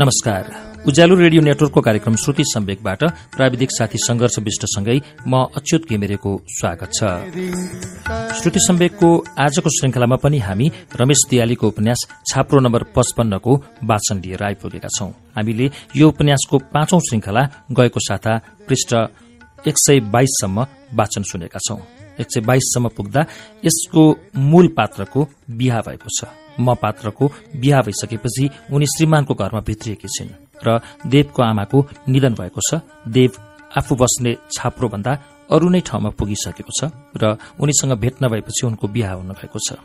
नमस्कार। उज्यालो रेडियो नेटवर्कको कार्यक्रम श्रुति सम्वेकबाट प्राविधिक साथी संघर्ष विष्टसँगै म अच्युत घिमिरेको स्वागत छ। श्रुति सम्वेकको आजको श्रृंखलामा पनि हामी रमेश दियालीको उपन्यास छाप्रो नम्बर पचपन्नको वाचन लिएर आइपुगेका छौं। हामीले यो उपन्यासको पाँचौं श्रृंखला गएको साता पृष्ठ एक सय बाइससम्म वाचन सुनेका छौं। एक सय बाइससम्म पुग्दा यसको मूल पात्रको बिहा भएको छ। म पात्रको बिहा भइसकेपछि उनी श्रीमानको घरमा भित्रिएकी छिन् र देवको आमाको निधन भएको छ। देव आफू बस्ने छाप्रो भन्दा अरू नै ठाउँमा पुगिसकेको छ र उनीसँग भेट नभएपछि उनको बिहा हुन भएको छ।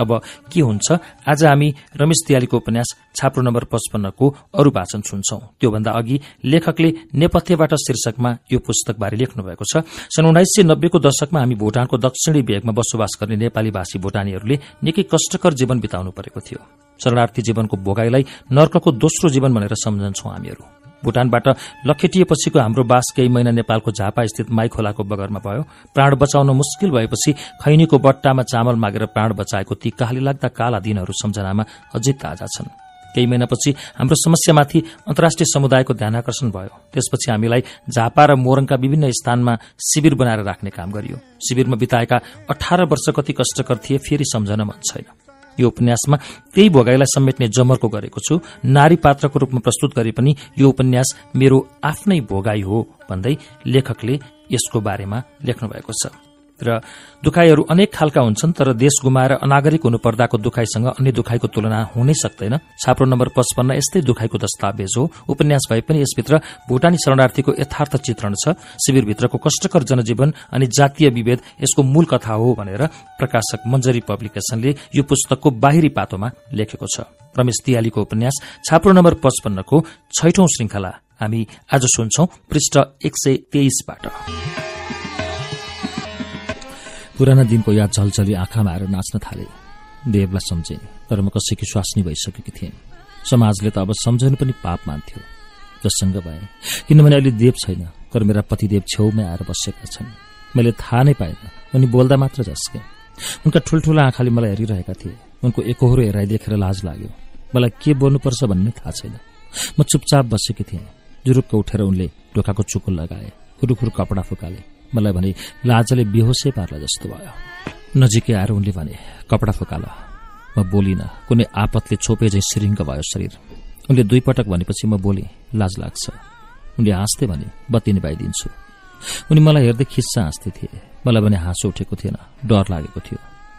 अब के हुन्छ? आज हामी रमेश दियालीको उपन्यास छाप्रो नम्बर पचपन्नको अरू वाचन सुन्छौं। त्योभन्दा अघि लेखकले नेपथ्यबाट शीर्षकमा यो पुस्तकबारे लेख्नु भएको छ। सन् उन्नाइस सय नब्बेको दशकमा हामी भूटानको दक्षिणी भेगमा बसोबास गर्ने नेपाली भाषी भूटानीहरूले निकै कष्टकर जीवन बिताउनु परेको थियो। शरणार्थी जीवनको भोगाईलाई नर्कको दोस्रो जीवन भनेर सम्झन्छौं हामीहरू। भूटानबाट लखेटिएपछिको हाम्रो बास केही महिना नेपालको झापा स्थित माई खोलाको बगरमा भयो। प्राण बचाउन मुस्किल भएपछि खैनीको बट्टामा चामल मागेर प्राण बचाएको ती काली लाग्दा काला दिनहरू सम्झनामा अझै ताजा छन्। केही महिनापछि हाम्रो समस्यामाथि अन्तर्राष्ट्रिय समुदायको ध्यान आकर्षण भयो। त्यसपछि हामीलाई झापा र मोरङका विभिन्न स्थानमा शिविर बनाएर राख्ने काम गरियो। शिविरमा बिताएका अठार वर्ष कति कष्टकर थिए फेरि सम्झन मन छैन। यो उपन्यासमा त्यही भोगाईलाई समेट्ने जमर्को गरेको छु। नारी पात्रको रूपमा प्रस्तुत गरे पनि यो उपन्यास मेरो आफ्नै भोगाई हो भन्दै लेखकले यसको बारेमा लेख्नु भएको छ। र दुखाइहरू अनेक खालका हुन्छन् तर देश गुमाएर अनागरिक हुनुपर्दाको दुखाइसँग अन्य दुखाइको तुलना हुनै सक्दैन। छाप्रो नम्बर पचपन्न यस्तै दुखाइको दस्तावेज हो। उपन्यास भए पनि यसभित्र भूटानी शरणार्थीको यथार्थ चित्रण छ। शिविरभित्रको कष्टकर जनजीवन अनि जातीय विभेद यसको मूल कथा हो भनेर प्रकाशक मञ्जरी पब्लिकेशनले यो पुस्तकको बाहिरी पातोमा लेखेको छ। रमेश दियालीको उपन्यास छाप्रो नम्बर पचपन्नको छैठौं श्रृंखला हामी आज सुन्छौं पृष्ठ एक सय तेइसबाट। पुराना दिनको याद झलझली आँखामा आएर नाच्न थाले। देवलाई सम्झे तर म कसैकी स्वास्नी भइसकेकी थिएँ। समाजले त अब सम्झनु पनि पाप मान्थ्यो। जससँग भए किनभने अहिले देव छैन तर मेरा पतिदेव छेउमै आएर बसेका छन्। मैले थाहा नै पाएन उनी बोल्दा मात्र झस्के। उनका ठुल्ठुला आँखाले मलाई हेरिरहेका थिए। उनको एकहोरो हेराइ देखेर लाज लाग्यो। मलाई के बोल्नुपर्छ भन्ने थाहा छैन। म चुपचाप बसेकी थिएँ। जुरुक्क उठेर उनले ढोकाको चुको लगाए खुरुखुरु कपडा फुकाले। मलाई भने लाजले बेहोसै पार्ला जस्तो भयो। नजिकै आएर उनले भने कपडा फुकाल। म बोलिन। कुनै आपतले छोपे झै सिरिङ्ग भयो शरीर उनले दुई पटक भनेपछि म बोले लाज लाग्छ उनले हाँस्दै भने बत्ती निभाइदिन्छु उनी मलाई हेर्दै खिस्सा हाँस्दै थिए। मलाई भने हाँसो उठेको थिएन। डर लागेको थियो।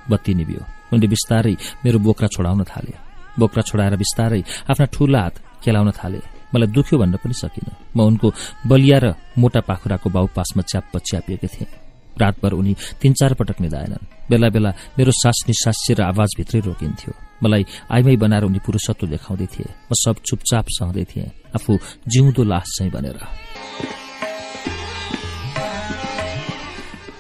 बत्ती निभियो उनले बिस्तारै मेरो बोक्रा छोडाउन थाले। बोक्रा छोडाएर बिस्तारै आफ्ना ठूला हात खेलाउन थाले। मलाई दुख्यो भन्न पनि सकिन। म उनको बलिया र मोटा पाखुराको बाउपासमा च्याप्प च्यापिएकी थिएँ। रातभर उनी तीन चार पटक निधाएनन्। बेला बेला मेरो सास निसास्य र आवाजभित्रै रोकिन्थ्यो। मलाई आइमाई बनाएर उनी पुरुषत्व देखाउँदै थिए। म सब चुपचाप सहँदै थिएँ। आफू जिउँदो लास चाहिँ भनेर।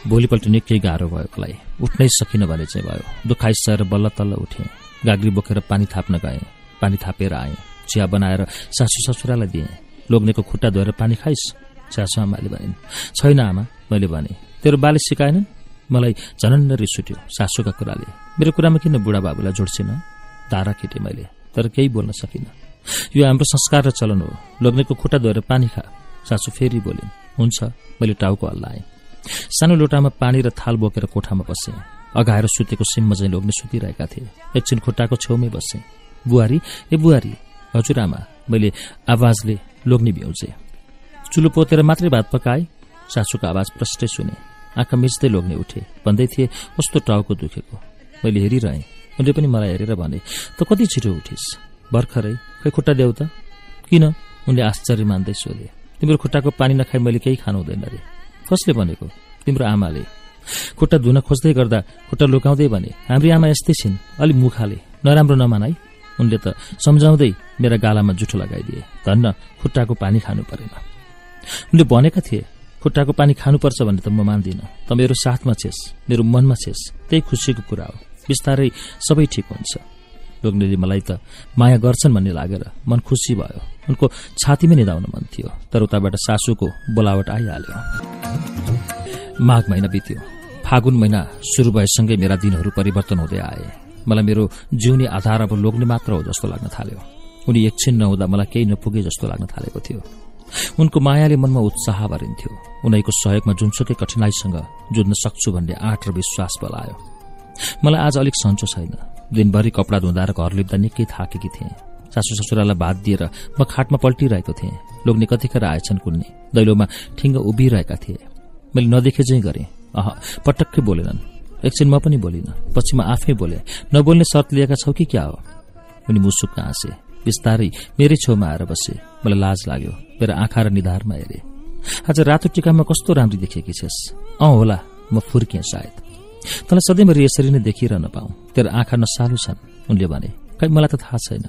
भोलिपल्ट निकै गाह्रो भयो मलाई उठ्नै सकिन भने चाहिँ भयो। दुखाइ सर बल्ल तल्ल उठेँ। गाग्री बोकेर पानी थाप्न गएँ। पानी थापेर आएँ। चिया बनाएर सासु ससुरालाई दिएँ। लोग्नेको खुट्टा धोएर पानी खाइस् सासु आमाले भनिन्। छैन आमा मैले भने। तेरो बाले सिकाएनन्? मलाई झनन्न रिस उठ्यो सासूका कुराले। मेरो कुरामा किन बुढाबाबुलाई जोड्छिन? तारा खिटे मैले तर केही बोल्न सकिनँ। यो हाम्रो संस्कार र चलन हो। लोग्नेको खुट्टा धोएर पानी खा। सासु फेरि बोलिन् हुन्छ मैले टाउको हल्लाएँ सानो लोटामा पानी र थाल बोकेर कोठामा बसेँ। अघाएर सुतेको सिम्म चाहिँ लोग्ने सुतिरहेका थिए। एकछिन खुट्टाको छेउमै बसेँ। बुहारी ए बुहारी हजुरआमा मैले आवाजले लोग्ने भ्याउँछे चुलो पोतेर मात्रै भात पकाए सासूको आवाज प्रष्टै सुने। आँखा मिच्दै लोग्ने उठे भन्दै थिए कस्तो टाउको दुखेको। मैले हेरिरहेँ उनले पनि मलाई हेरेर भने त कति छिटो उठिस्? भर्खरै? खै खुट्टा देऊ त? किन? उनले आश्चर्य मान्दै सोधे। तिम्रो खुट्टाको पानी नखाइ मैले केही खानु हुँदैन रे। कसले भनेको? तिम्रो आमाले। खुट्टा धुन खोज्दै गर्दा खुट्टा लुकाउँदै भने हाम्री आमा यस्तै छिन् अलि मुखाले नराम्रो नमान है उनले त सम्झाउँदै मेरा गालामा जुठो लगाइदिए। धन्न खुट्टाको पानी खानु परेन। उनले भनेका थिए खुट्टाको पानी खानुपर्छ भन्ने त म मान्दिन। त मेरो साथमा छेस मेरो मनमा छेस। त्यही खुसीको कुरा हो। बिस्तारै सबै ठिक हुन्छ लोग्नेले मलाई त माया गर्छन् भन्ने लागेर मन खुसी भयो। उनको छातीमै निधाउन मन थियो तर उताबाट सासूको बोलावट आइहाल्यो। माघ महिना बित्यो। फागुन महिना शुरू भएसँगै मेरा दिनहरू परिवर्तन हुँदै आए। मलाई मेरो जिउने आधार अब लोग्ने मात्र हो जस्तो लाग्न थाल्यो। उनी एकछिन नहुँदा मलाई केही नपुगे जस्तो लाग्न थालेको थियो। उनको मायाले मनमा उत्साह भरिन्थ्यो उनीको सहयोगमा जुनसुकै कठिनाईसँग जुझ्न सक्छु भन्ने आँट र विश्वास बलायो। मलाई आज अलिक सन्चो छैन। दिनभरि कपडा धुँदा र घर लिप्दा निकै थाकेकी थिएँ। सासु ससुरालाई भात दिएर म खाटमा पल्टिरहेको थिएँ। लोग्ने कतिखेर आएछन् कुन्ने। दैलोमा ठिङ्ग उभिरहेका थिए। मैले नदेखे चाहिँ गरेँ। अह पटक्कै बोलेनन्। एकछिन म पनि बोलिन। पछि म आफै बोले नबोल्ने शर्त लिएका छौ कि क्या हो? उनी मुसुक्क हाँसे। बिस्तारै मेरै छेउमा आएर बसे। मलाई लाज लाग्यो। मेरो आँखा र निधारमा हेरे। आज रातो टिकामा कस्तो राम्री देखेकी छेस्? अँ होला म फुर्किएँ सायद। तँलाई सधैँ मैले यसरी नै देखिरहन पाऊ। तेरो आँखा नसालु छन् उनले भने। खै मलाई त थाहा छैन।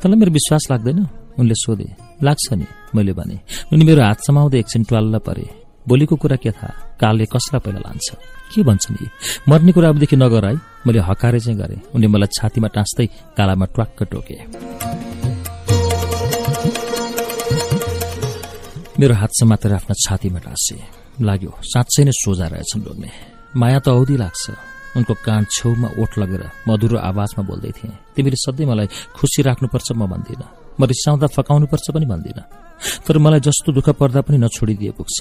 तँलाई मेरो विश्वास लाग्दैन? उनले सोधे। लाग्छ नि मैले भने। उनी मेरो हात समाउँदै एकछिन ट्वाल्ल परे। भोलिको कुरा के थाहा? कालले कसलाई पहिला लान्छ? के भन्छन् यी मर्ने कुरा अबदेखि नगर है मैले हकारे चाहिँ गरेँ। उनले मलाई छातीमा टाँच्दै कालामा ट्वाक्क टोके। मेरो हात समातेर आफ्ना छातीमा टाँसे लाग्यो साँच्चै नै सोझा रहेछन् लोग्ने। माया त औधी लाग्छ। उनको कान छेउमा ओठ लगेर मधुरो आवाजमा बोल्दै थिए तिमीले सधैँ मलाई खुसी राख्नुपर्छ म भन्दिन। म रिसाउँदा फकाउनुपर्छ पनि भन्दिन। तर मलाई जस्तो दुःख पर्दा पनि नछोडिदिए पुग्छ।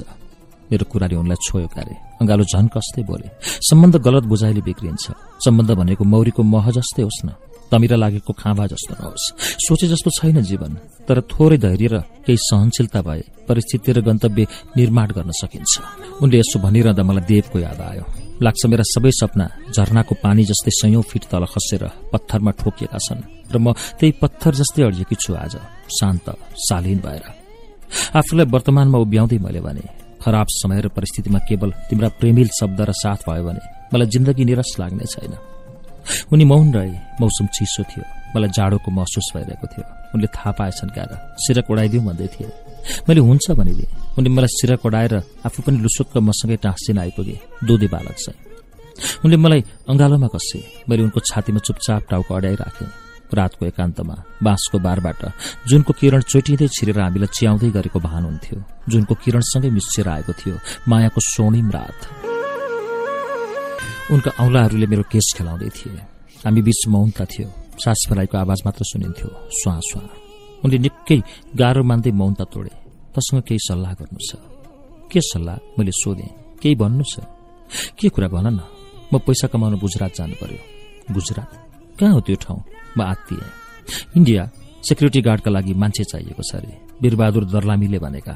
मेरो कुराले उनलाई छोयो कार्य अँगालो झन कस्तै बोले। सम्बन्ध गलत बुझाइले बिग्रिन्छ। सम्बन्ध भनेको मौरीको मह जस्तै होस् न। तमिरा लागेको खाँबा जस्तो नहोस्। सोचे जस्तो छैन जीवन तर थोरै धैर्य र केही सहनशीलता भए परिस्थिति र गन्तव्य निर्माण गर्न सकिन्छ। उनले यसो भनिरहँदा मलाई देवको याद आयो। लाग्छ मेरा सबै सपना झरनाको पानी जस्तै सयौं फिट तल खसेर पत्थरमा ठोकिएका छन् र म त्यही पत्थर जस्तै अडिएकी छु आज शान्त शालीन भएर। आफूलाई वर्तमानमा उभ्याउँदै मैले भने खराब समय र परिस्थितिमा केवल तिम्रा प्रेमिल शब्द र साथ भयो भने मलाई जिन्दगी निरस लाग्ने छैन। उनी मौन रहे। मौसम चिसो थियो। मलाई जाडोको महसुस भइरहेको थियो। उनले थाहा पाएछन् क्यार सिरक उडाइदिउँ भन्दै थिए। मैले हुन्छ भनिदिएँ। उनले मलाई सिरक उडाएर आफू पनि लुसुक्क मसँगै टाँसिन आइपुगे। दुधे बालक चाहिँ उनले मलाई अङ्गालोमा कसे। मैले उनको छातीमा चुपचाप टाउको अड्याइराखेँ। रातको एकान्तमा बाँसको बारबाट जुनको किरण चोटिँदै छिरेर हामीलाई च्याउँदै गरेको भान हुन्थ्यो। जुनको किरणसँगै मिसिएर आएको थियो। मायाको स्वर्णिम रात। उनका औलाहरूले मेरो केस खेलाउँदै थिए। हामी बीच मौनता थियो। सास फेलाइको आवाज मात्र सुनिन्थ्यो। स्वा स्वा। उनले निकै गाह्रो मान्दै मौनता तोडे। तसँग केही सल्लाह गर्नु छ। के सल्लाह? मैले सोधेँ। केही भन्नु छ? के कुरा भन न? म पैसा कमाउन गुजरात जानु पर्यो गुजरात? कहाँ हो त्यो ठाउँ? म आत्तिएँ इन्डिया सेक्युरिटी गार्डका लागि मान्छे चाहिएको छ अरे। वीरबहादुर दर्लामीले भनेका।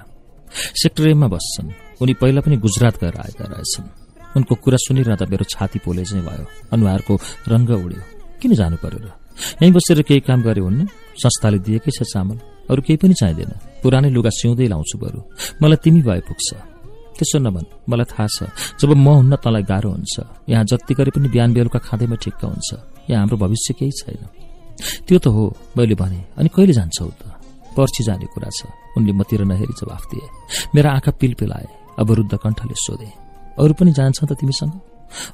सेक्टर एममा बस्छन्। उनी पहिला पनि गुजरात गएर आएका रहेछन्। उनको कुरा सुनिरहँदा मेरो छाती पोले चाहिँ भयो। अनुहारको रंग उड्यो। किन जानु पर्यो र? यहीँ बसेर केही काम गरे हुन्न? संस्थाले दिएकै छ चामल अरू केही पनि चाहिँदैन। पुरानै लुगा सिउँदै लाउँछु बरु। मलाई तिमी भए पुग्छ। त्यसो नभन मलाई थाहा छ। जब म हुन्न तँलाई गाह्रो हुन्छ। यहाँ जति गरे पनि बिहान बेलुका खाँदैमा ठिक्क हुन्छ। यहाँ हाम्रो भविष्य केही छैन। त्यो त हो मैले भने। अनि कहिले जान्छौ त? पर्छि जाने कुरा छ। उनले मतिर नहेरी जवाफ दिए। मेरा आँखा पिलपिलाए। अवरुद्ध कण्ठले सोधे। अरू पनि जान्छ त तिमीसँग?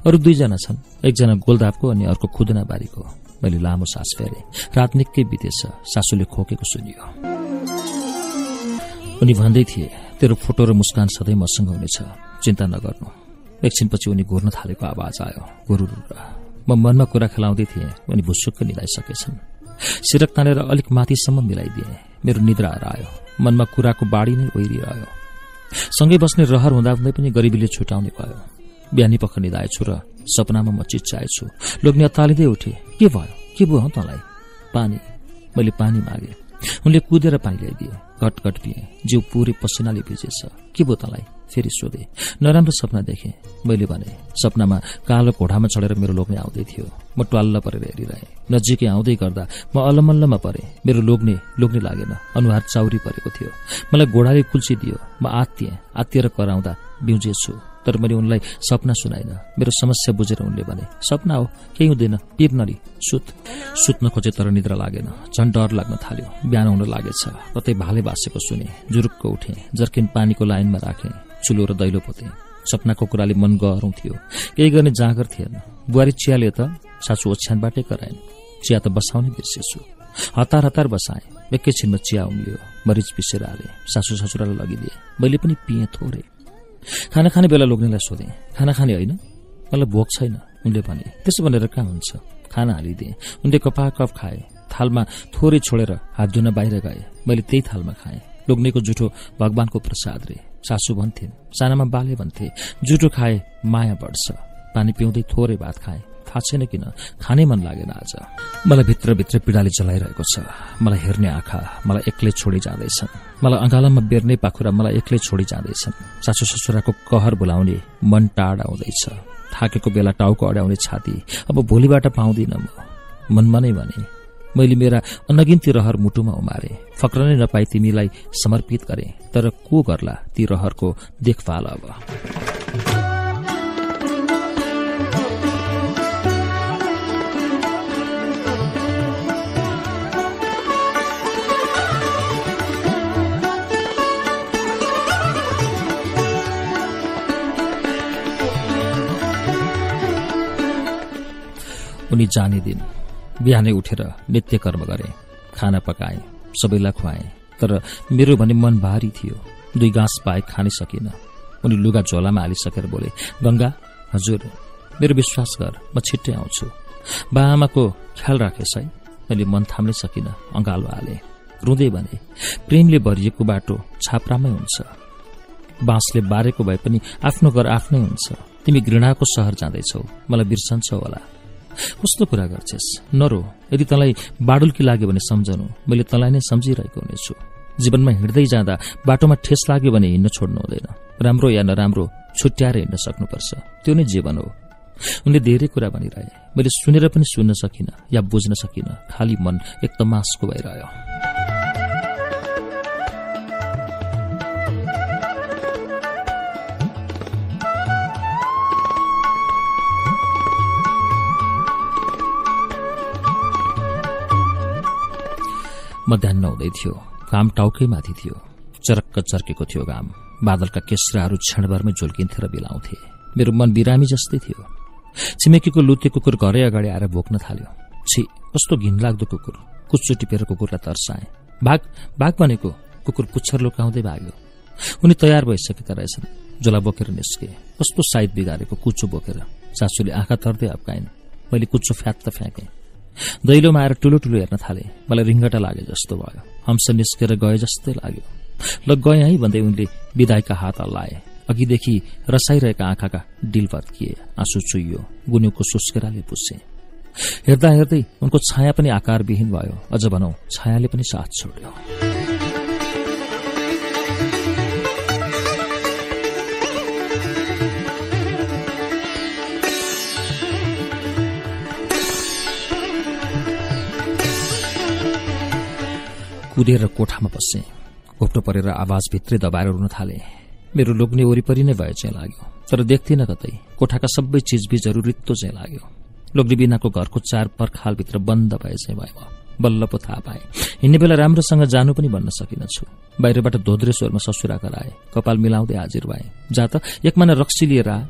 अरू दुईजना छन्। एकजना गोलदापको अनि अर्को खुदना बारीको मैले लामो सास फेरे। रात निकै बितेछ। सासूले खोकेको सुनियो। उनी भन्दै थिए तेरो फोटो र मुस्कान सधैँ मसँग हुनेछ। चिन्ता नगर्नु। एकछिनपछि उनी घुर्न थालेको आवाज आयो। गुरु म मनमा कुरा खेलाउँदै थिएँ। उनी भुसुक्क निधाइसकेछन् सिरक तानेर अलिक माथिसम्म मिलाइदिए। मेरो निद्रा आयो मनमा कुराको बाढी नै ओहिरिरह्यो। सँगै बस्ने रहर हुँदा हुँदै पनि गरिबीले छुटाउने भयो। बिहानी पख निधाएछु र सपनामा म चिच्चाएछु लोग्ने अत्तालिँदै उठे। के भयो? के भयो तँलाई? पानी। मैले पानी मागे। उनले कुदेर पानी ल्याइदिए। घटघट पिए। जिउ पुरै पसिनाले भिजेछ। के भयो तँलाई? फेरि सोधे नराम्रो सपना देखे। मैले भने सपनामा कालो घोडामा चढेर मेरो लोग्ने आउँदै थियो। म ट्वाल्ल परेर हेरिरहेँ। नजिकै आउँदै गर्दा म अल्लमल्लमा परे। मेरो लोग्ने लोग्ने लागेन। अनुहार चाउरी परेको थियो। मलाई घोडाले कुल्चिदियो। म आत्तिएँ। आत्तिएर कराउँदा बिउजेछु। तर मैले उनलाई सपना सुनाइन। मेरो समस्या बुझेर उनले भने सपना हो। केही हुँदैन। पिर नरी सुत। सुत्न खोजे तर निद्रा लागेन। झन् डर लाग्न थाल्यो। बिहान हुन लागेछ। कतै भाले बासेको सुने। जुरुक्क उठे। जर्किन पानीको लाइनमा राखे। चुलो र दैलो पोते। सपनाको कुराले मन थियो। केही गर्ने जाँगर थिएन। बुहारी चियाले त सासु ओछ्यानबाटै कराइन् चिया त बसाउने बिर्सेछु हतार हतार बसाए। एकैछिनमा चिया उम्लियो। मरिच पिसेर हाले। सासु ससुरालाई लगिदिए। मैले पनि पिएँ थोरै। खाना खाने बेला लोग्नेलाई सोधेँ। खाना खाने होइन? मलाई भोक छैन। उनले भने त्यसो भनेर कहाँ हुन्छ? खाना हालिदिए। उनले कपा कप खाए। थालमा थोरै छोडेर हात धुन बाहिर गए। मैले त्यही थालमा खाएँ। लोग्नेको जुठो भगवानको प्रसाद रे। सासु भन्थे सानामा बाले भन्थे जुठो खाए माया बढ्छ पानी पिउँदै थोरै भात खाए थाहा छैन किन खानै मन लागेन आज। मलाई भित्रभित्र पीड़ाले जलाइरहेको छ मलाई हेर्ने आँखा मलाई एक्लै छोडी जाँदैछन् मलाई अँगालामा बेर्ने पाखुरा मलाई एक्लै छोडी जाँदैछन्। सासु ससुराको कहर बोलाउने मन टाढ आउँदैछ थाकेको बेला टाउको अड्याउने छाती अब भोलिबाट पाउँदिन म। मनमा नै भने मैले मेरा अनगिन्ती रहर मुटुमा उमारे। फक्रनै नपाई तिमीलाई समर्पित गरे तर को गर्ला ती रहरको देखभाल अब? उनी जाने दिन बिहानै उठेर नित्य कर्म गरे खाना पकाए सबैलाई खुवाए। तर मेरो भने मन भारी थियो। दुई घाँस बाहेक खानै सकिन उनी लुगा झोलामा हालिसकेर बोले गंगा हजुर मेरो विश्वास गर म छिट्टै आउँछु। बा आमाको ख्याल राखेस है। मैले मन थाम्नै सकिन अँगालो हाले। रुँदै भने प्रेमले भरिएको बाटो छाप्रामै हुन्छ। बाँसले बारेको भए पनि आफ्नो घर आफ्नै हुन्छ। तिमी घृणाको सहर जाँदैछौ। मलाई बिर्सन्छौ होला। कस्तो कुरा गर्छेस्। नरो यदि तँलाई बाडुल्की लाग्यो भने सम्झनु। मैले तँलाई नै सम्झिरहेको हुनेछु। जीवनमा हिँड्दै जाँदा बाटोमा ठेस लाग्यो भने हिँड्न छोड्नु हुँदैन। राम्रो या नराम्रो छुट्याएर हिँड्न सक्नुपर्छ। त्यो नै जीवन हो। उनले धेरै कुरा भनिरहे। मैले सुनेर पनि सुन्न सकिन या बुझ्न सकिन। खाली मन एक तमासको भइरह्यो। मध्याह हुँदै थियो। घाम टाउकै माथि थियो। चरक्क चर्केको थियो घाम। बादलका केस्राहरू क्षणभरमै झुल्किन्थे र बिलाउँथे। मेरो मन बिरामी जस्तै थियो। छिमेकीको लुते कुकुर घरै अगाडि आएर भोक्न थाल्यो। छि कस्तो घिनलाग्दो कुकुर। कुच्चो टिपेर कुकुरलाई तर्साए। भाग भाग भनेको कुकुर पुच्छर लुकाउँदै भाग्यो। उनी तयार भइसकेका रहेछन्। जोला बोकेर निस्के। कस्तो साइद बिगारेको कुचो बोकेर। सासूले आँखा तर्दै अप्काइन्। मैले कुच्चो फ्यात्त फ्याँकेँ। दैलोमा आएर ठुलो ठुलो हेर्न थाले। मलाई रिङ्गटा लागे जस्तो भयो। हंस निस्केर गए जस्तै लाग्यो। ल गए है भन्दै उनले विदायका हात हल्लाए। अघिदेखि रसाइरहेका आँखाका डिल भत्किए आँसु चुइयो गुन्युको सुस्केराले पुसे हेर्दा हेर्दै उनको छाया पनि आकारविहीन भयो। अझ भनौ छायाले पनि साथ छोड्यो। कुदेर कोठामा बसे। घोप्टो परेर आवाज भित्रै दबाएर रुन थाले। मेरो लोग्ने वरिपरि नै भए चाहिँ लाग्यो। तर देख्थिन कतै। कोठाका सबै चिजबिजहरू रित्तो चाहिँ लाग्यो। लोग्ने बिनाको घरको चार पर्खालभित्र बन्द भए चाहिँ भयो बल्ल पो थाहा पाए। हिँड्ने बेला राम्रोसँग जानु पनि भन्न सकिनछु। बाहिरबाट धोद्रे स्वरमा ससुरा कराए कपाल मिलाउँदै हाजिर भए। जा त एकमाना रक्सी लिएर आ।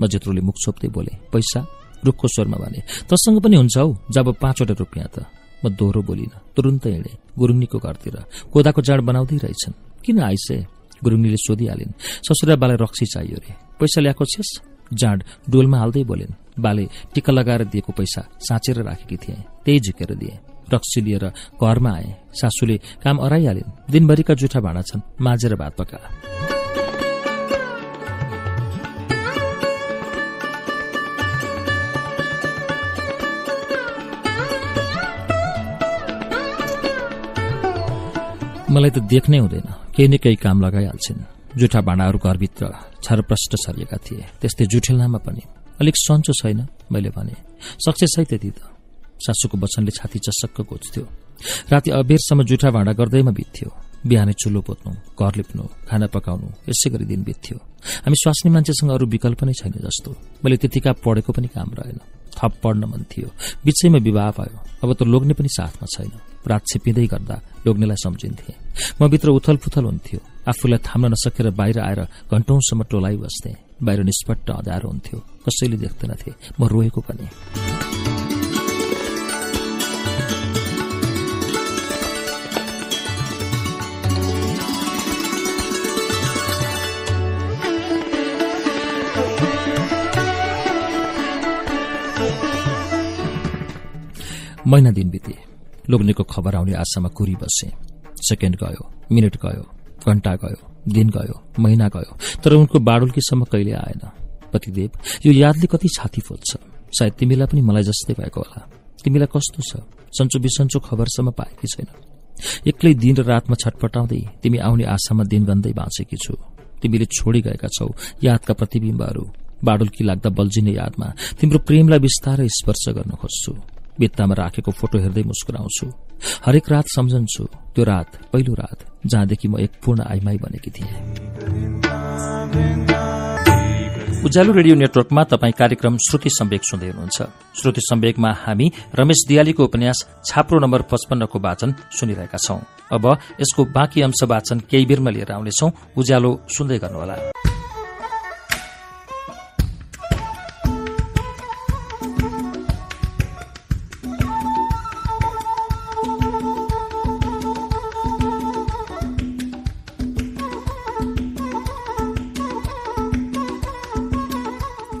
म जेत्रोले मुख छोप्दै बोले। पैसा? रुखको स्वरमा भने तसँग पनि हुन्छ हौ। जब पाँचवटा रुपियाँ त। म दोहोरो बोलिन तुरुन्त हिँडे गुरुङनीको घरतिर। कोदाको जाँड बनाउँदै रहेछन्। किन आइसे? गुरुङनीले सोधिहालिन् ससुरा बालाई रक्सी चाहियो रे। पैसा ल्याएको छेस? जाँड डोलमा हाल्दै बोलिन् बाले टिका लगाएर दिएको पैसा साँचेर राखेकी थिए त्यही झुकेर दिए। रक्सी लिएर घरमा आए। सासूले काम अराइहालिन् दिनभरिका जुठा भाँडा छन् माझेर भात पका मलाई त देख्नै हुँदैन। केही न केही काम लगाइहाल्छन्। जुठा भाँडाहरू घरभित्र छरप्रष्ट छरिएका थिए। त्यस्तै जुठेल्नामा पनि। अलिक सन्चो छैन मैले भने। सक्सेस है त्यति त। सासूको वचनले छाती चसक्क गोज्थ्यो राति अबेरसम्म जुठा भाँडा गर्दैमा बित्थ्यो। बिहानै चुलो पोत्नु घर लिप्नु खाना पकाउनु यसै गरी दिन बित्थ्यो। हामी स्वास्नी मान्छेसँग अरू विकल्प नै छैन जस्तो। मैले त्यतिका पढेको पनि काम रहेन। थप पढ्न मन थियो। बिचैमा विवाह भयो। अब त लोग्ने पनि साथमा छैन। रात छिपिँदै गर्दा लोग्नेलाई सम्झिन्थे। म भित्र उथल पुथल हुन्थ्यो। आफूलाई थाम्न नसकेर बाहिर आएर घण्टौंसम्म टोलाइ बस्थे बाहिर निष्पट्ट अँध्यारो हुन्थ्यो। कसैले देख्दैनथे म रोएको पनि। महिना दिन बिते। लोग्नेको खबर आउने आशामा कुरी बसे। सेकेन्ड गयो मिनट गयो घण्टा गयो दिन गयो महिना गयो। तर उनको बाडुल्कीसम्म कहिले आएन। पतिदेव यो यादले कति छाती फोल्छ सायद तिमीलाई पनि मलाई जस्तै भएको होला। तिमीलाई कस्तो छ? सन्चो बिसन्चो खबरसम्म पाएकी छैन एक्लै दिन र रातमा छटपटाउँदै तिमी आउने आशामा दिन गन्दै बाँचेकी छु। तिमीले छोडी गएका छौ यादका प्रतिबिम्बहरू। बाडुल्की लाग्दा बल्झिने यादमा तिम्रो प्रेमलाई बिस्तारै स्पर्श गर्न खोज्छु। भित्तामा राखेको फोटो हेर्दै मुस्कुराउँछु। हरेक रात सम्झन्छु त्यो रात पहिलो रात जहाँदेखि म एक पूर्ण आइमाई बनेकी थिएँ। उज्यालो रेडियो नेटवर्कमा तपाईँ कार्यक्रम श्रुति सम्वेक सुन्दै हुनुहुन्छ। श्रुति सम्वेकमा हामी रमेश दियालीको उपन्यास छाप्रो नम्बर पचपन्नको वाचन सुनिरहेका छौं। अब यसको बाँकी अंश वाचन केही बेरमा लिएर आउनेछौ। उज्यालो सुन्दै गर्नुहोला।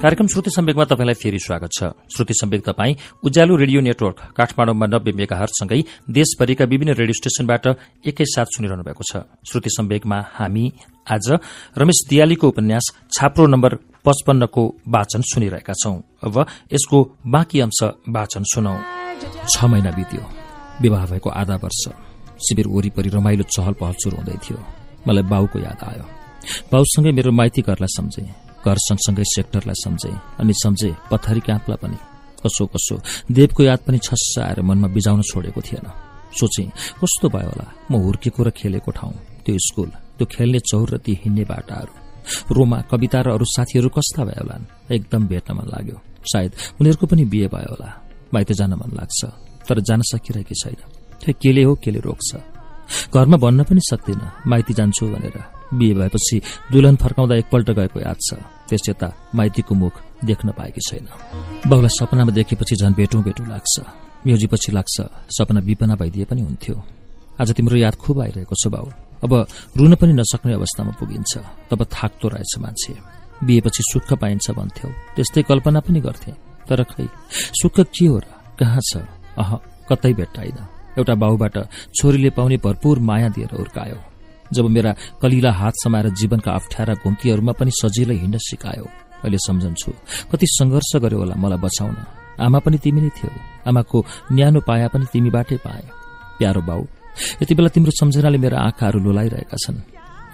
कार्यक्रम श्रुति सम्वेकमा तपाईँलाई फेरि स्वागत छ। श्रुति सम्वेक तपाईँ उज्यालो रेडियो नेटवर्क काठमाडौँमा नब्बे मेगा हर्षसँगै देशभरिका विभिन्न रेडियो स्टेशनबाट एकैसाथ सुनिरहनु भएको छ। श्रुति सम्वेकमा हामी आज रमेश दियालीको उपन्यास छाप्रो नम्बर पचपन्नको वाचन सुनिरहेका छौं। अब यसको बाँकी अंश वाचन सुनौ। छ महिना बित्यो। विवाह भएको आधा वर्ष। शिविर वरिपरि रमाइलो चहल पहल शुरू हुँदै थियो। मलाई बाउको याद आयो। बाउसँगै मेरो माइती घरलाई सम्झे। घर सँगसँगै सेक्टरलाई सम्झे अनि सम्झे पथरी क्याम्पलाई पनि। कसो कसो देवको याद पनि छस्स आएर मनमा बिजाउन छोडेको थिएन। सोचे कस्तो भयो होला? म हुर्केको र खेलेको ठाउँ। त्यो स्कूल त्यो खेल्ने चौर र ती हिँड्ने बाटाहरू। रोमा कविता र अरू साथीहरू कस्ता भयो होलान्? एकदम भेट्न मन लाग्यो। सायद उनीहरूको पनि बिहे भयो होला। माइत जान मन लाग्छ तर जान सकिरहेकी छैन। त्यो केले हो केले रोक्छ। घरमा भन्न पनि सक्दिन। माइती जान्छु भनेर। बिहे भएपछि दुल्हन फर्काउँदा एकपल्ट गएको याद छ। त्यस यता माइतीको मुख देख्न पाएकी छैन। बाउलाई सपनामा देखेपछि झन् बेटौँ बेटौँ लाग्छ। म्युजीपछि लाग्छ सपना विपना भइदिए पनि हुन्थ्यो। आज तिम्रो याद खुब आइरहेको छ बाउ। अब रुन पनि नसक्ने अवस्थामा पुगिन्छ। तब थाक्दो रहेछ मान्छे। बिहेपछि सुख पाइन्छ भन्थ्यौ। त्यस्तै कल्पना पनि गर्थे। तर खै सुख के हो र? कहाँ छ? अह कतै भेट्टाइन। एउटा बाउबाट छोरीले पाउने भरपूर माया दिएर उर्कायो जब मेरा कलिला हात समाएर जीवनका अप्ठ्यारा घुम्तीहरूमा पनि सजिलै हिँड्न सिकायो अहिले सम्झन्छु कति संघर्ष गर्यो होला मलाई बचाउन। आमा पनि तिमी नै थियौ। आमाको न्यानो पाया पनि तिमीबाटै पाए। प्यारो बाउ यति बेला तिम्रो सम्झनाले मेरा आँखाहरू लोलाइरहेका छन्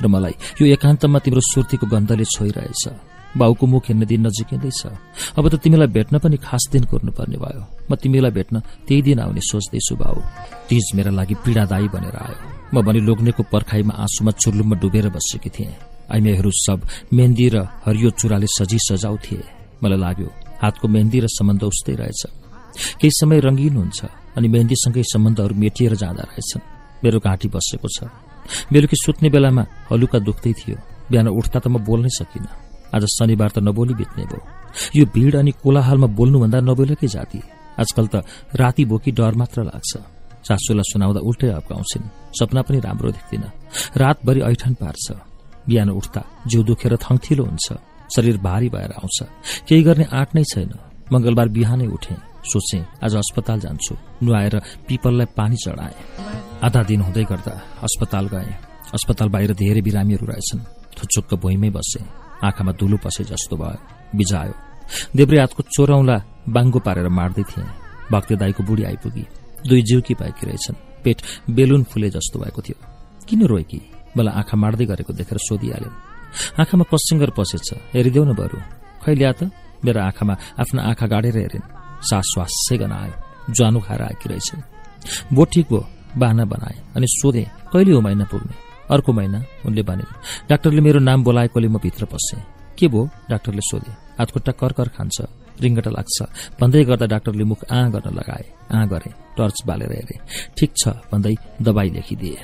र मलाई यो एकान्तमा तिम्रो सुर्तीको गन्धले छोइरहेछ। बाउको मुख हेर्ने दिन नजिकिँदैछ। अब त तिमीलाई भेट्न पनि खास दिन कुर्नुपर्ने भयो। म तिमीलाई भेट्न त्यही दिन आउने सोच्दैछु बाउ। तीज मेरा लागि पीड़ादायी बनेर आयो। म भने लोग्नेको पर्खाइमा आँसुमा चुर्लुममा डुबेर बसेकी थिएँ। आइमेहरू सब मेहन्दी र हरियो चुराले सजी सजाउ थिए मलाई लाग्यो हातको मेहन्दी र सम्बन्ध उस्तै रहेछ। केही समय रंगीन हुन्छ अनि मेहन्दीसँगै सम्बन्धहरू मेटिएर जाँदा रहेछन्। मेरो घाँटी बसेको छ। बेलुकी सुत्ने बेलामा हलुका दुख्दै थियो। बिहान उठ्दा त म बोल्नै सकिनँ। आज शनिबार त नबोली बित्ने भयो। यो भीड़ अनि कोलाहालमा बोल्नुभन्दा नबोलेकै जाति। आजकल त राति बोकी डर मात्र लाग्छ। सासूलाई सुनाउँदा उल्टै अप्काउँछिन् सपना पनि राम्रो देख्दिन। रातभरि ऐठन पार्छ। बिहान उठ्दा जिउ दुखेर थङ्थिलो हुन्छ। शरीर भारी भएर आउँछ। केही गर्ने आँट नै छैन। मंगलबार बिहानै उठे। सोचे आज अस्पताल जान्छु। नुहाएर पिपललाई पानी चढाए। आधा दिन हुँदै गर्दा अस्पताल गए। अस्पताल बाहिर धेरै बिरामीहरू रहेछन्। थुचुक्क भुइँमै बसे। आँखामा धुलो पसे जस्तो भयो। बिजायो। देब्रे हातको चोरौला बाङ्गो पारेर मार्दै थिए। भक्ति दाईको बुढी आइपुगी। दुई जिउकी पाएकी रहेछन्। पेट बेलुन फुले जस्तो भएको थियो। किन रोएकी? मलाई आँखा मार्दै गरेको देखेर सोधिहाल्यो। आँखामा कसिङ्गर पसेछ। हेरिदेऊ न बरु। खै त? मेरो आँखामा आफ्नो आँखा गाडेर हेरिन्। सास स्वासै गनायो ज्वानो खाएर आएकी रहेछ। बो ठिक हो बाहना बनाए अनि सोधे कहिले हो महिना पुग्ने? अर्को महिना उनले भनिन्। डाक्टरले मेरो नाम बोलाएकोले म भित्र पसे। के भो डाक्टरले सोधे। हातखुट्टा कर कर खान्छ। रिङ्गटा लाग्छ। भन्दै गर्दा डाक्टरले मुख आ गर्न लगाए। आ गरे। टर्च बालेर हेरे। ठिक छ भन्दै दबाई लेखिदिए।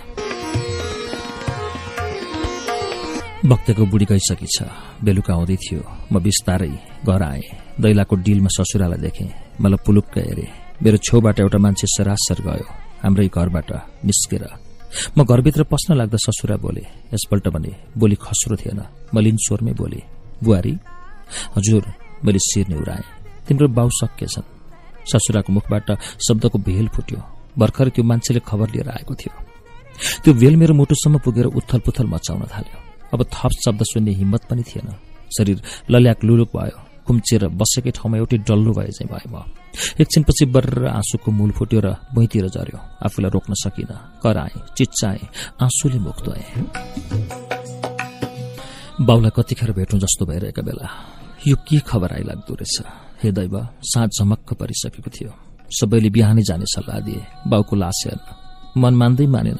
भक्तको बुढी गइसकी छ बेलुका आउँदै थियो। म बिस्तारै घर आएँ। दैलाको डिलमा ससुरालाई देखेँ। मलाई पुलुक्क हेरे। मेरो छेउबाट एउटा मान्छे सरासर गयो। हाम्रै घरबाट निस्केर। म घरभित्र पस्न लाग्दा ससुरा बोले। यसपल्ट भने बोली खस्रो थिएन। मलिन स्वरमै बोले। बुहारी हजुर मैले शिर निहुराएँ तिम्रो बाउ सकिएछन् ससुराको मुखबाट शब्दको भेल फुट्यो। भर्खर त्यो मान्छेले खबर लिएर आएको थियो। त्यो बेल मेरो मुटुसम्म पुगेर उथल पुथल मचाउन थाल्यो। अब थप शब्द सुन्ने हिम्मत पनि थिएन। शरीर लल्याक लुलुक भयो। कुम्चिएर बसेकै ठाउँमा एउटै डल्लो भए चाहिँ भयो म। एकछिनपछि बर्र आँसुको मूल फुट्यो र भुइँतिर झर्यो आफूलाई रोक्न सकिन। कराएँ चिच्चाएँ आँसुले मुख धोएँ। बाउलाई कतिखेर भेटौँ जस्तो भइरहेका बेला। यो के खबर आइलाग्दो रहेछ? हे दैव साँझ झमक्क परिसकेको थियो। सबैले बिहानै जाने सल्लाह दिए। बाउको लास हेर्न। मन मान्दै मानेन।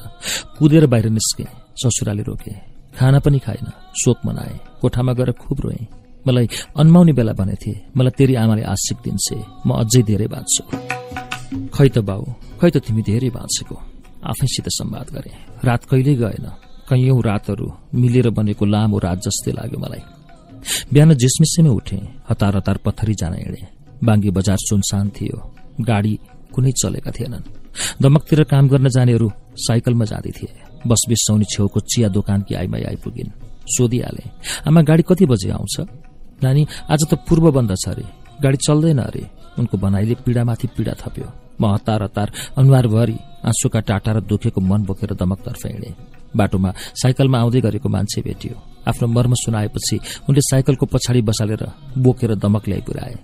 कुदेर बाहिर निस्के। ससुराले रोके। खाना पनि खाएन। शोक मनाए। कोठामा गएर खुब रोए। मलाई अन्माउने बेला भनेथे मलाई तेरी आमाले आशिक दिन्छे। म अझै धेरै बाँच्छु। खै त बाउ खै त तिमी धेरै बाँचेको। आफैसित सम्वाद गरे। रात कहिल्यै गएन। कैयौं रातहरू मिलेर बनेको लामो रात जस्तै लाग्यो मलाई। बिहान जिसमिसैमा उठे हतार हतार पत्थरी जान हिँडे। बाङ्गी बजार सुनसान थियो। गाडी कुनै चलेका थिएनन्। दमकतिर काम गर्न जानेहरू साइकलमा जाँदै थिए। बस बिसाउने छेउको चिया दोकानकी आइमा आइपुगिन्। सोधिहाले आमा गाडी कति बजे आउँछ? नानी आज त पूर्व बन्द छ अरे गाडी चल्दैन अरे उनको भनाइले पीडामाथि पीडा थप्यो। म हतार हतार अनुहारभरि आँसुका टाटा र दुखेको मन बोकेर दमकतर्फ हिँडे। बाटोमा साइकलमा आउँदै गरेको मान्छे भेटियो। आफ्नो मर्म सुनाएपछि उनले साइकलको पछाडि बसालेर बोकेर दमक ल्याइ पुर्याए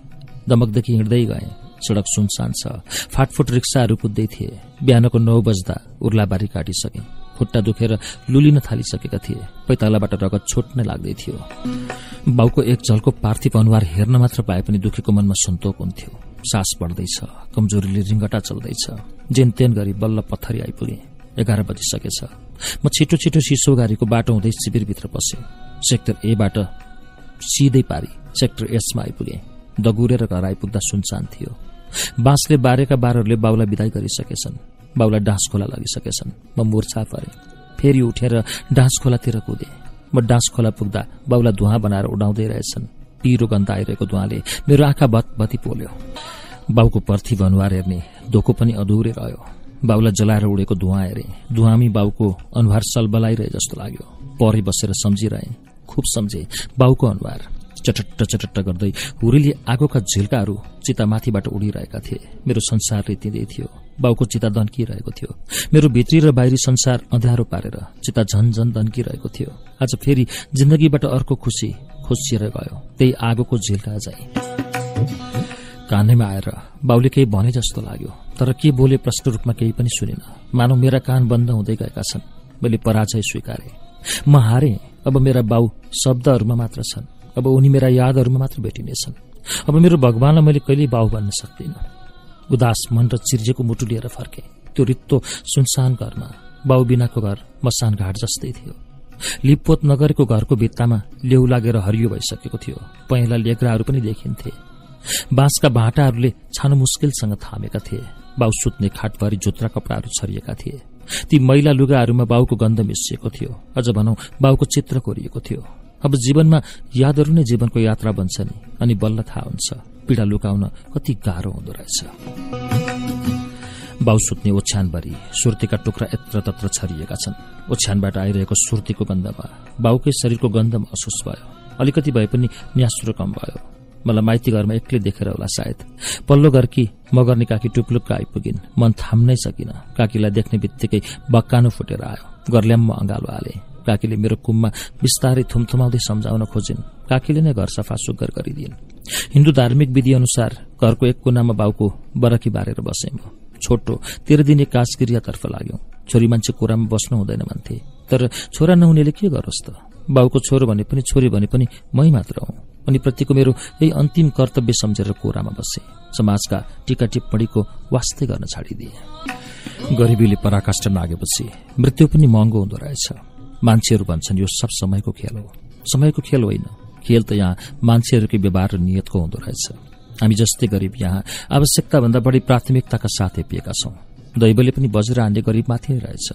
दमकदेखि हिँड्दै गए। सड़क सुनसान छ। फाटफुट रिक्साहरू कुद्दै थिए। बिहानको नौ बज्दा उर्लाबारी काटिसके। खुट्टा दुखेर लुलिन थालिसकेका थिए। पैतालाबाट रगत छोट्न लाग्दै थियो। बाउको एक झल्को पार्थिव अनुहार हेर्न मात्र पाए पनि दुखेको मनमा सन्तोक हुन्थ्यो। सास बढ्दैछ। कमजोरीले रिङ्गटा चल्दैछ। जेन तेन गरी बल्ल पत्थरी आइपुगे। एघार बजिसकेछ। म छिटो छिटो सिसो गाडीको बाटो हुँदै शिविरभित्र पसे सेक्टर एबाट सिधै पारी सेक्टर एसमा आइपुगे। दगुरेर घर आइपुग्दा सुनसान थियो। बाँसले बारेका बारहरूले बाउलाई विदाई गरिसकेछन्। बाउलाई डाँस खोला लगिसकेछन्। म मुर्छा परे। फेरि उठेर डाँस खोलातिर कुदे। म डाँस खोला पुग्दा बाउलाई धुवा बनाएर उडाउँदै रहेछन्। पिरो गन्ध आइरहेको धुवाले मेरो आँखा भतभती पोल्यो। बाउको पर्थिव अनुहार हेर्ने धोको पनि अधुरै रह्यो। बाउलाई जलाएर उडेको धुवा हेरे। धुवामी बाउको अनुहार सलबलाइरहे जस्तो लाग्यो। परै बसेर सम्झिरहे। खुब सम्झे। बाउको अनुहार चटट्ट चटट्ट गर्दै हुरीले आगोका झिल्काहरू चितामाथिबाट उडिरहेका थिए। मेरो संसार रितिँदै थियो। बाउको चिता दन्किरहेको थियो। मेरो भित्री र बाहिरी संसार अँध्यारो पारेर चिता झन झन दन्किरहेको थियो। आज फेरि जिन्दगीबाट अर्को खुसी खोसिएर गयो। त्यही आगोको झिल्का कानैमा आएर बाउले केही भने जस्तो लाग्यो तर के बोले प्रष्ट रूपमा केही पनि सुनिन। मानव मेरा कान बन्द हुँदै गएका छन्। मैले पराजय स्वीकारे। म हारे। अब मेरा बाउ शब्दहरूमा मात्र छन्। अब उनी मेरा यादहरूमा मात्र भेटिनेछन् अब मेरो भगवानलाई मैले कहिल्यै बाउ भन्न सक्दिनँ। उदास मन र चिर्जेको मुटु लिएर फर्के। त्यो रित्तो सुनसान घरमा बाउ बिनाको घर मसान घाट जस्तै थियो। लिपपोत नगरेको घरको भित्तामा लेउ लागेर हरियो भइसकेको थियो। पहेँला लेग्राहरू पनि देखिन्थे। बाँसका भाँटाहरूले छानो मुस्किलसँग थामेका थिए। बाउ सुत्ने खाटभरि जोत्रा कपडाहरू छरिएका थिए। ती मैला लुगाहरूमा बाउको गन्ध मिसिएको थियो। अझ भनौं बाउको चित्र कोरिएको थियो। अब जीवनमा यादहरू नै जीवनको यात्रा बन्छ नि अनि बल्ल थाहा हुन्छ पीड़ा लुकाउन कति गाह्रो हुँदो रहेछ। बाउ सुत्ने ओछ्यानभरि सुर्तीका टुक्रा यत्र तत्र छरिएका छन्। ओछ्यानबाट आइरहेको सुर्तीको गन्धमा बाउकै शरीरको गन्ध महसुस भयो। अलिकति भए पनि न्यास्रो कम भयो। मलाई माइती घरमा एक्लै देखेर होला सायद। पल्लो घरकी मगर्ने काकी टुप्लुक्क आइपुगिन्। मन थाम्नै सकिन। काकीलाई देख्ने बित्तिकै बक्कानो फुटेर आयो। गर्ल्याम्म अँगालो हाले। काकीले मेरो कुममा बिस्तारै थुमथुमाउँदै सम्झाउन खोजिन्। काकीले नै घर सफा सुग्घर गरिदिन्। हिन्दू धार्मिक विधि अनुसार घरको एक कुनामा बाउको बरकी बारेर बसे म। छोटो तेह्र दिने काजक्रियातर्फ लाग्यो। छोरी मान्छे कोरामा बस्नु हुँदैन भन्थे। तर छोरा नहुनेले के गरोस् त? बाउको छोरो भने पनि छोरी भने पनि मै मात्र हुँ। अनि प्रतिको मेरो यही अन्तिम कर्तव्य सम्झेर कोरामा बसे। समाजका टीका टिप्पणीको वास्तै गर्न छाडिदिए। गरिबीले पराकाष्ठ मागेपछि मृत्यु पनि महँगो हुँदो रहेछ। मान्छेहरू भन्छन् यो सब समयको खेल हो। समयको खेल होइन। खेल त यहाँ मान्छेहरूकै व्यवहार र नियतको हुँदो रहेछ। हामी जस्तै गरिब यहाँ आवश्यकता भन्दा बढी प्राथमिकताका साथ हेपिएका छौं। दैवले पनि बजेर हान्ने गरिबमाथि नै रहेछ।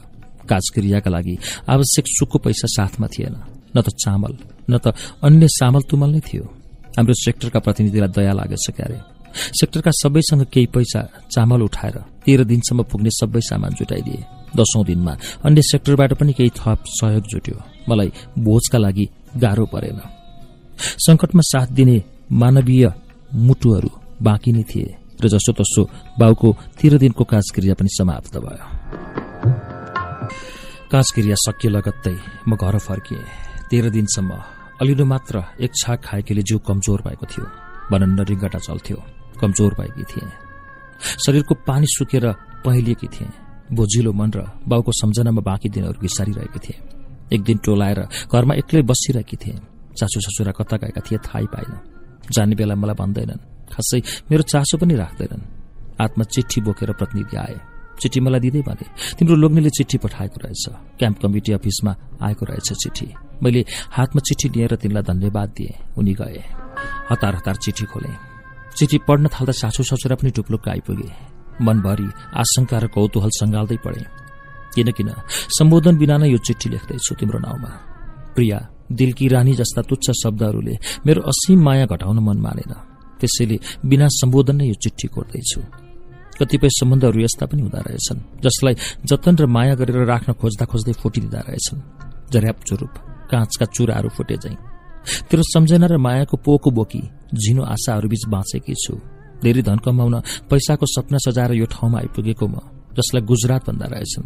काजक्रियाका लागि आवश्यक सुको पैसा साथमा थिएन। न त चामल न त अन्य सामल तुमल नै थियो। हाम्रो सेक्टरका प्रतिनिधिलाई दया लागेछ क्यारे। सेक्टरका सबैसँग केही पैसा चामल उठाएर तेह्र दिनसम्म पुग्ने सबै सामान जुटाइदिए। दशौं दिनमा अन्य सेक्टरबाट पनि केही थप सहयोग जुट्यो। मलाई भोजका लागि गाह्रो परेन। संकटमा साथ दिने मानवीय मुटुहरू बाँकी नै थिए र जसो तसो बाउको तेह्र दिनको काजक्रिया पनि समाप्त भयो। काजक्रिया सकिए लगत्तै म घर फर्किएँ। तेह्र दिनसम्म अलिनो मात्र एक छाक खाएकेले जिउ कमजोर भएको थियो बनन्न रिङ्गटा चल्थ्यो कमजोर भएकी थिए। शरीरको पानी सुकेर पहिलिएकी थिए बोझिलो मन र बाउको सम्झनामा बाँकी दिनहरू घिसारिरहेकी थिए। एक दिन टोलाएर घरमा एक्लै बसिरहेकी थिए। चासु ससुरा कता गएका थिए थाहै पाइन जाने बेला मलाई भन्दैनन् खासै मेरो चासो पनि राख्दैनन्। हातमा चिठी बोकेर प्रतिनिधि आए। चिठी मलाई दिँदै भने तिम्रो लोग्नेले चिठी पठाएको रहेछ। क्याम्प कमिटी अफिसमा आएको रहेछ चिठी। मैले हातमा चिठी लिएर तिनलाई धन्यवाद दिए। उनी गए। हतार हतार चिठी खोले। चिठी पढ्न थाल्दा सासु ससुरा पनि टुप्लुक्क आइपुगे। मनभरि आशंका र कौतूहल सङ्घाल्दै पढे। किन किन सम्बोधन बिना नै यो चिठी लेख्दैछु तिम्रो नाउँमा। प्रिया दिलकी रानी जस्ता तुच्छ शब्दहरूले मेरो असीम माया घटाउन मन मानेन। त्यसैले बिना सम्बोधन नै यो चिठी कोर्दैछु। कतिपय सम्बन्धहरू यस्ता पनि हुँदा रहेछन् जसलाई जतन र माया गरेर राख्न खोज्दा खोज्दै फुटिदिँदा रहेछन्। जर्याप चुरूप काँचका चुराहरू फुटे जाइ तेरो सम्झना र मायाको पोको बोकी झिनो आशाहरूबीच बाँचेकी छु। धेरै धन कमाउन पैसाको सपना सजाएर यो ठाउँमा आइपुगेको म जसलाई गुजरात भन्दा रहेछन्।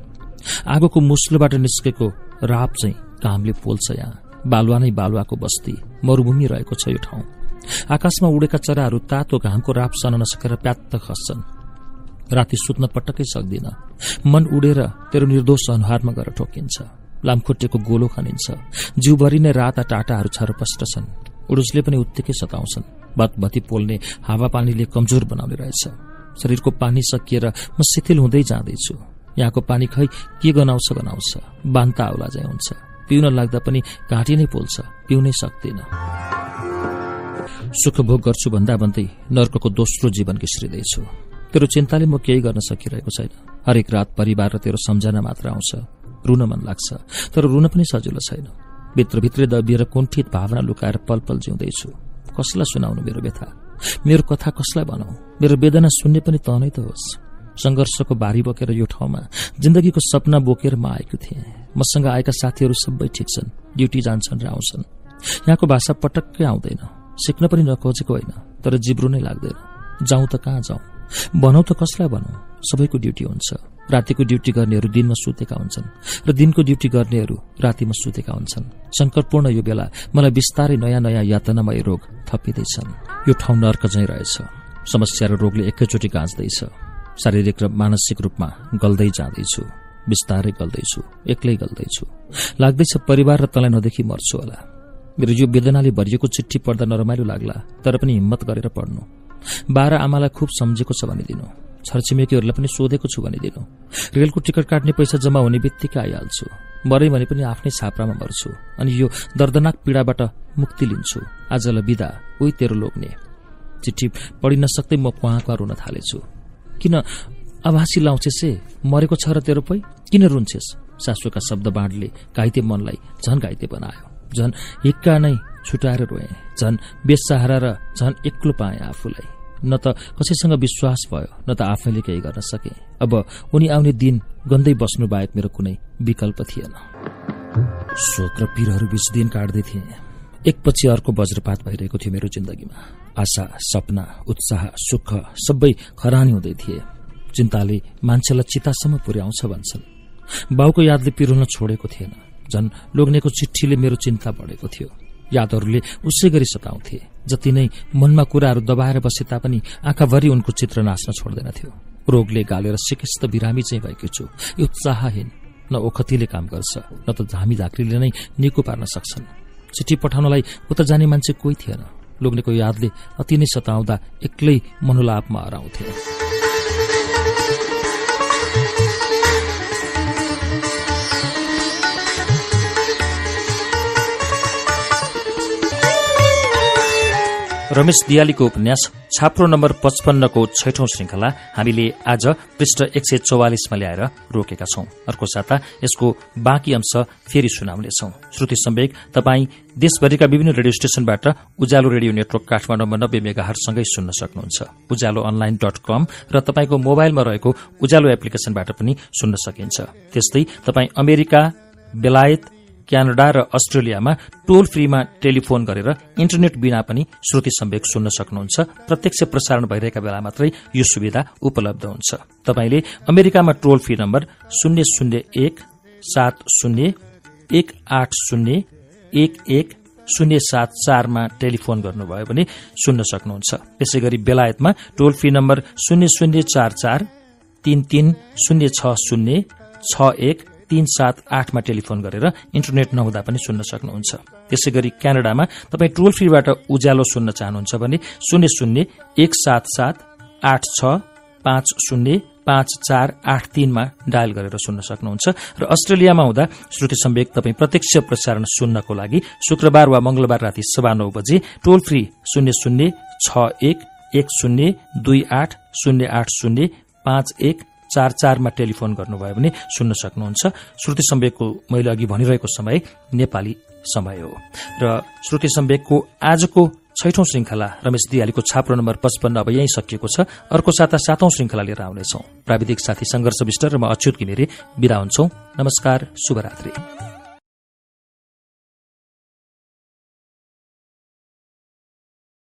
आगोको मुस्लोबाट निस्केको राप चाहिँ कामले पोल्छ यहाँ। बालुवा नै बालुवाको बस्ती मरूभूमि रहेको छ यो ठाउँ। आकाशमा उडेका चराहरू तातो घामको राप सन नसकेर प्यात्त खस्छन्। राति सुत्न पटक्कै सक्दिन। मन उडेर तेरो निर्दोष अनुहारमा गएर ठोकिन्छ। लामखुट्टेको गोलो खनिन्छ। जिउभरि नै राता टाटाहरू छरपष्ट छन्। उडुसले पनि उत्तिकै सताउँछन्। बतबती पोल्ने हावापानीले कमजोर बनाउने रहेछ। शरीरको पानी सकिएर म शिथिल हुँदै जाँदैछु। यहाँको पानी खै के गनाउँछ गनाउँछ। बान्ता आउला चाहिँ हुन्छ। पिउन लाग्दा पनि घाँटी नै पोल्छ। पिउनै सक्दिन। सुखभोग गर्छु भन्दा भन्दै नर्कको दोस्रो जीवन घिस्रिँदैछु तेरो चिन्ताले म केही गर्न सकिरहेको छैन। हरेक रात परिवार र तेरो सम्झना मात्र आउँछ। रुन मन लाग्छ। तर रुन पनि सजिलो छैन। भित्रभित्रै दबिएर कुण्ठित भावना लुकाएर पल पल जिउँदैछु। कसलाई सुनाउनु मेरो व्यथा? मेरो कथा कसलाई बनाऊ मेरो वेदना सुन्ने पनि त नै त होस्। संघर्षको बारी बोकेर यो ठाउँमा जिन्दगीको सपना बोकेर म आएको थिएँ। मसँग आएका साथीहरू सबै ठिक छन्। ड्युटी जान्छन् र आउँछन्। यहाँको भाषा पटक्कै आउँदैन। सिक्न पनि नखोजेको होइन। तर जिब्रो नै लाग्दैन। जाउँ त कहाँ जाउँ? भनौ त कसलाई भनौ? सबैको ड्युटी हुन्छ। रातिको ड्युटी गर्नेहरू दिनमा सुतेका हुन्छन्। र दिनको ड्युटी गर्नेहरू रातिमा सुतेका हुन्छन्। संकटपूर्ण यो बेला मलाई बिस्तारै नयाँ नयाँ यातनामय रोग थपिँदैछन्। यो ठाउँ नर्क झै रहेछ। समस्या र रोगले एकैचोटि गाँच्दैछ। शारीरिक र मानसिक रूपमा गल्दै जाँदैछु। बिस्तारै गल्दैछु। एक्लै गल्दैछु। लाग्दैछ परिवार र तँलाई नदेखि मर्छु होला। मेरो यो वेदनाले भरिएको चिठी पढ्दा नरमाइलो लाग्ला तर पनि हिम्मत गरेर पढ्नु। बाह्र आमालाई खुब सम्झेको छ भनिदिनु। छरछिमेकीहरूलाई पनि सोधेको छु भनिदिनु। रेलको टिकट काट्ने पैसा जम्मा हुने बित्तिकै आइहाल्छु। मरै भने पनि आफ्नै छाप्रामा मर्छु अनि यो दर्दनाक पीड़ाबाट मुक्ति लिन्छु। आजलाई विदा उही तेरो लोग्ने। चिठी पढि नसक्दै म कुहाँ रुन थालेछु। किन आभासी लाउँछेसे? मरेको छ र तेरो पै? किन रुन्छेस? सासूका शब्द बाँडले घाइते मनलाई झन घाइते बनायो। झन हिक्का नै छुटाएर रोए। झन बेसहारा र झन एक्लो पाए आफूलाई। न त कसैसँग विश्वास भयो न त आफैले केही गर्न सके। अब उनी आउने दिन गन्दै बस्नु बाहेक मेरो कुनै विकल्प थिएन। शोक र पीरहरू बीच दिन काट्दै थिए। एकपछि अर्को वज्रपात भइरहेको थियो मेरो जिन्दगीमा। आशा सपना उत्साह सुख सबै खरानी हुँदै थिए। चिन्ताले मान्छेलाई चितासम्म पुर्याउँछ भन्छन्। बाउको यादले पिरोल्न छोडेको थिएन। झन लोग्नेको चिठीले मेरो चिन्ता बढेको थियो। यादहरूले उसै गरी सताउँथे। जति नै मनमा कुराहरू दबाएर बसे तापनि आँखाभरि उनको चित्र नाच्न छोड्दैनथ्यो। रोगले गालेर सिकिस्त बिरामी चाहिँ भएको छु। उत्साहहीन। न ओखतीले काम गर्छ न त धामी झाँक्रीले नै निको पार्न सक्छन्। चिठी पठाउनलाई उता जाने मान्छे कोही थिएन। लोग्नेको यादले अति नै सताउँदा एक्लै मनोलापमा हराउँथे। रमेश दियालीको उपन्यास छाप्रो नम्बर पचपन्नको छैठौं श्रृंखला हामीले आज पृष्ठ एक सय चौवालिसमा ल्याएर रोकेका छौं। अर्को साता यसको बाँकी अंश फेरि सुनाउनेछौ। श्रुति सम्वेक तपाई देशभरिका विभिन्न रेडियो स्टेशनबाट उज्यालो रेडियो नेटवर्क काठमाडौँमा नब्बे मेगाहरसँगै सुन्न सक्नुहुन्छ। उज्यालो अनलाइन डट कम र तपाईँको मोबाइलमा रहेको उज्यालो एप्लिकेशनबाट पनि सुन्न सकिन्छ। त्यस्तै तपाई अमेरिका बेलायत क्यानाडा र अस्ट्रेलियामा टोल फ्रीमा टेलिफोन गरेर इन्टरनेट बिना पनि श्रुति सम्वेक सुन्न सक्नुहुन्छ। प्रत्यक्ष प्रसारण भइरहेका बेला मात्रै यो सुविधा उपलब्ध हुन्छ। तपाईँले अमेरिकामा टोल फ्री नम्बर शून्य शून्य एक सात शून्य एक आठ शून्य एक एक शून्य सात चारमा टेलिफोन गर्नुभयो भने सुन्न सक्नुहुन्छ। त्यसै गरी बेलायतमा टोल फ्री नम्बर शून्य शून्य चार चार तीन तीन शून्य छ शून्य छ एक तीन सात आठमा टेलिफोन गरेर इन्टरनेट नहुँदा पनि सुन्न सक्नुहुन्छ। त्यसै गरी क्यानाडामा तपाईँ टोल फ्रीबाट उज्यालो सुन्न चाहनुहुन्छ भने शून्य शून्य एक सात सात आठ छ पाँच शून्य पाँच चार आठ तीनमा डायल गरेर सुन्न सक्नुहुन्छ र अस्ट्रेलियामा हुँदा श्रुति सम्वेक तपाईँ प्रत्यक्ष प्रसारण सुन्नको लागि शुक्रबार वा मंगलबार राति सभा नौ बजे टोल फ्री शून्य शून्य छ एक एक शून्य दुई आठ शून्य आठ शून्य पाँच एक चार चारमा टेलिफोन गर्नुभयो भने सुन्न सक्नुहुन्छ। श्रुति सम्वेकको मैले अघि भनिरहेको समय नेपाली समय हो। र श्रुति सम्वेकको आजको छैठौं श्रृंखला रमेश दियालीको छाप्रो नम्बर पचपन्न अब यही सकिएको छ। अर्को साता सातौं श्रृंखला लिएर आउनेछौ। प्राविधिक साथी संघर्ष विष्ट र म अच्युत घिमिरे विदा हुन्छौ। नमस्कार शुभरात्री।